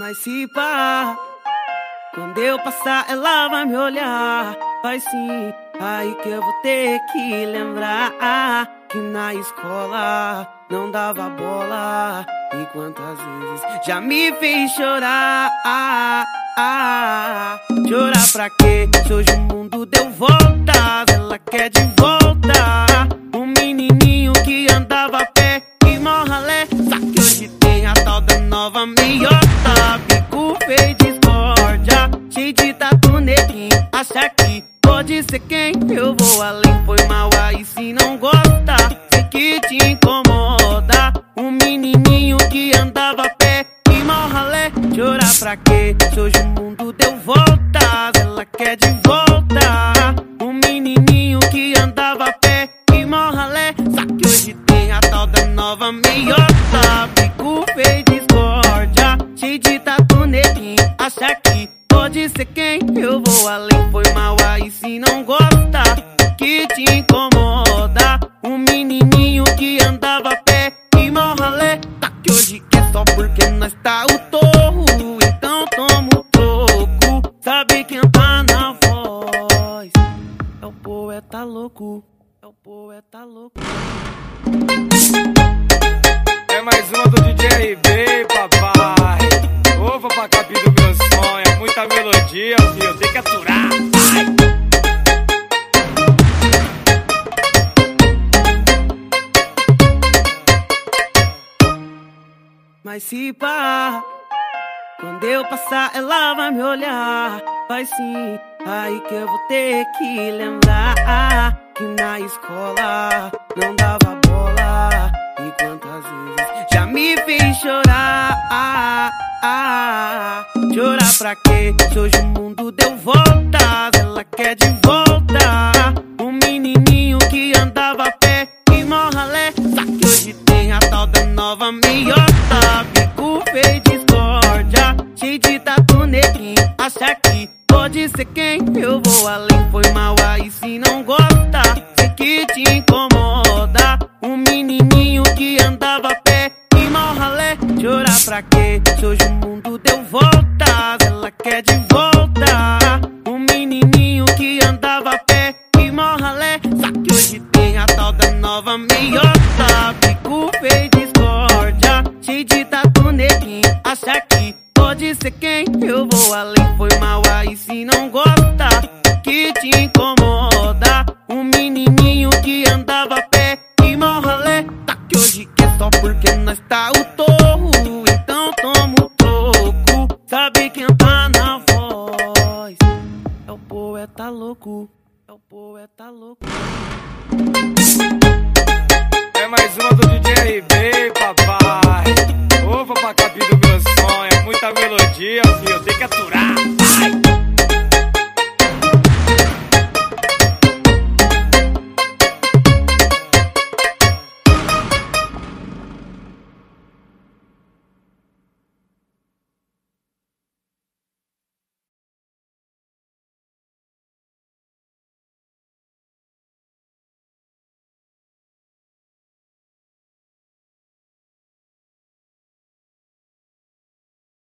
Mas se pá, quando eu passar, ela vai me olhar. Vai sim, aí que eu vou ter que lembrar que na escola não dava bola. E quantas vezes já me fez chorar. Chorar pra quê? Se hoje o mundo deu voltas, ela quer de volta. Negrinho. Acha que pode ser quem? Eu vou além, foi mal aí se não gosta. Sei que te incomoda. Um menininho que andava a pé e morra lé. Chorar pra quê? Se hoje o mundo deu voltas, ela quer de volta. Um menininho que andava a pé e morra lé. Só que hoje tem a tal da nova meiota. Pode ser quem? Eu vou além, foi mal aí se não gosta. Que te incomoda. Um menininho que andava a pé e morra lé. Tá que hoje quer só porque nós tá o torro. Então toma o troco. Sabe quem tá na voz? É o poeta louco. É o poeta louco. É mais uma do DJ RB, melodia, filho. Tem que aturar. Mas se pá, quando eu passar, ela vai me olhar. Vai sim, aí que eu vou ter que lembrar que na escola não dava bola. E quantas vezes já me fez chorar. Chorar pra quê? Se hoje o mundo deu voltas, ela quer de volta. Um menininho que andava a pé e morra lé. Só que hoje tem a tal da nova meiota. Bico feio discórdia, cheio de tatu negrinho. Acha que pode ser quem? Eu vou além, foi mal aí se não gosta. Sei que te incomoda. Pra quê? Se hoje o mundo deu voltas, ela quer de volta. Um menininho que andava a pé e morra lé. Só que hoje tem a tal da nova meiota. Bico feio discórdia, cheio de tatu negrinho. Acha que pode ser quem? Eu vou além, foi mal aí se não gosta. Que te incomoda. Um menininho que andava a pé e morra lé. Tá que hoje quer só porque nós tá o torro. poeta louco. É o poeta é tá louco. É mais uma